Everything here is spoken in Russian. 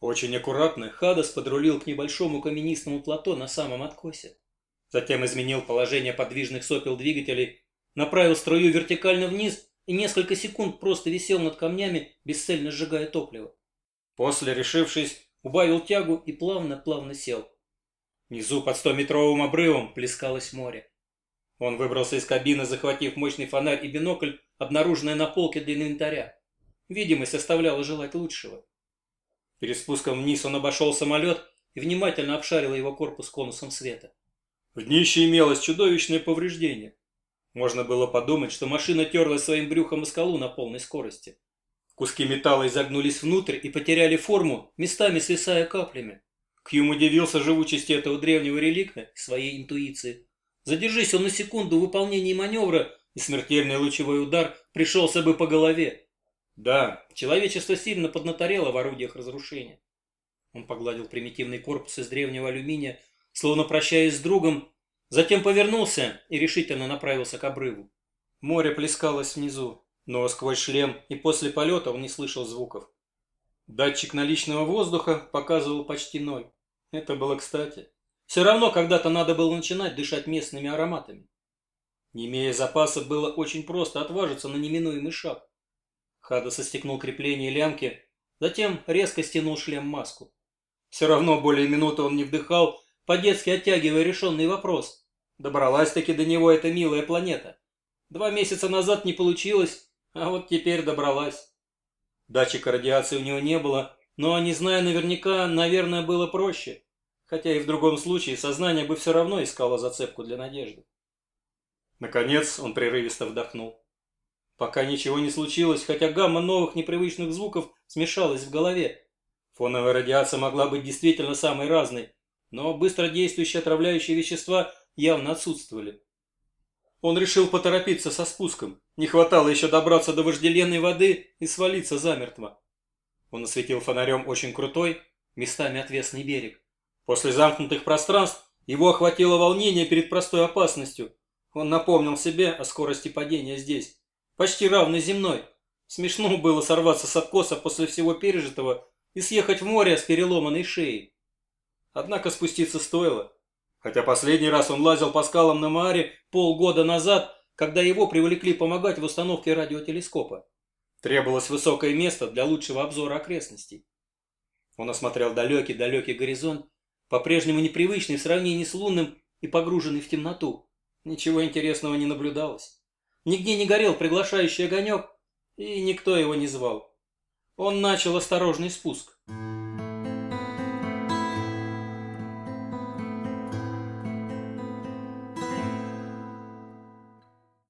Очень аккуратно Хадас подрулил к небольшому каменистому плато на самом откосе. Затем изменил положение подвижных сопел двигателей, направил струю вертикально вниз и несколько секунд просто висел над камнями, бесцельно сжигая топливо. После, решившись, убавил тягу и плавно-плавно сел. Внизу под стометровым обрывом плескалось море. Он выбрался из кабины, захватив мощный фонарь и бинокль, обнаруженный на полке для инвентаря. Видимость оставляла желать лучшего. Перед спуском вниз он обошел самолет и внимательно обшарил его корпус конусом света. В днище имелось чудовищное повреждение. Можно было подумать, что машина терлась своим брюхом о скалу на полной скорости. Куски металла изогнулись внутрь и потеряли форму, местами свисая каплями. Кьюм удивился живучести этого древнего реликта своей интуиции. Задержись он на секунду в выполнении маневра, и смертельный лучевой удар пришелся бы по голове. Да, человечество сильно поднаторело в орудиях разрушения. Он погладил примитивный корпус из древнего алюминия, словно прощаясь с другом, затем повернулся и решительно направился к обрыву. Море плескалось внизу, но сквозь шлем и после полета он не слышал звуков. Датчик наличного воздуха показывал почти ноль. Это было кстати. Все равно когда-то надо было начинать дышать местными ароматами. Не имея запаса, было очень просто отважиться на неминуемый шаг. Хада состегнул крепление лямки, затем резко стянул шлем-маску. Все равно более минуты он не вдыхал, по-детски оттягивая решенный вопрос. Добралась-таки до него эта милая планета. Два месяца назад не получилось, а вот теперь добралась. Датчика радиации у него не было, но, не зная наверняка, наверное, было проще. Хотя и в другом случае сознание бы все равно искало зацепку для надежды. Наконец он прерывисто вдохнул. Пока ничего не случилось, хотя гамма новых непривычных звуков смешалась в голове. Фоновая радиация могла быть действительно самой разной, но быстродействующие отравляющие вещества явно отсутствовали. Он решил поторопиться со спуском. Не хватало еще добраться до вожделенной воды и свалиться замертво. Он осветил фонарем очень крутой, местами отвесный берег. После замкнутых пространств его охватило волнение перед простой опасностью. Он напомнил себе о скорости падения здесь почти равный земной. Смешно было сорваться с откоса после всего пережитого и съехать в море с переломанной шеей. Однако спуститься стоило. Хотя последний раз он лазил по скалам на Маре полгода назад, когда его привлекли помогать в установке радиотелескопа. Требовалось высокое место для лучшего обзора окрестностей. Он осмотрел далекий-далекий горизонт, по-прежнему непривычный в сравнении с лунным и погруженный в темноту. Ничего интересного не наблюдалось. Нигде не горел приглашающий огонек, и никто его не звал. Он начал осторожный спуск.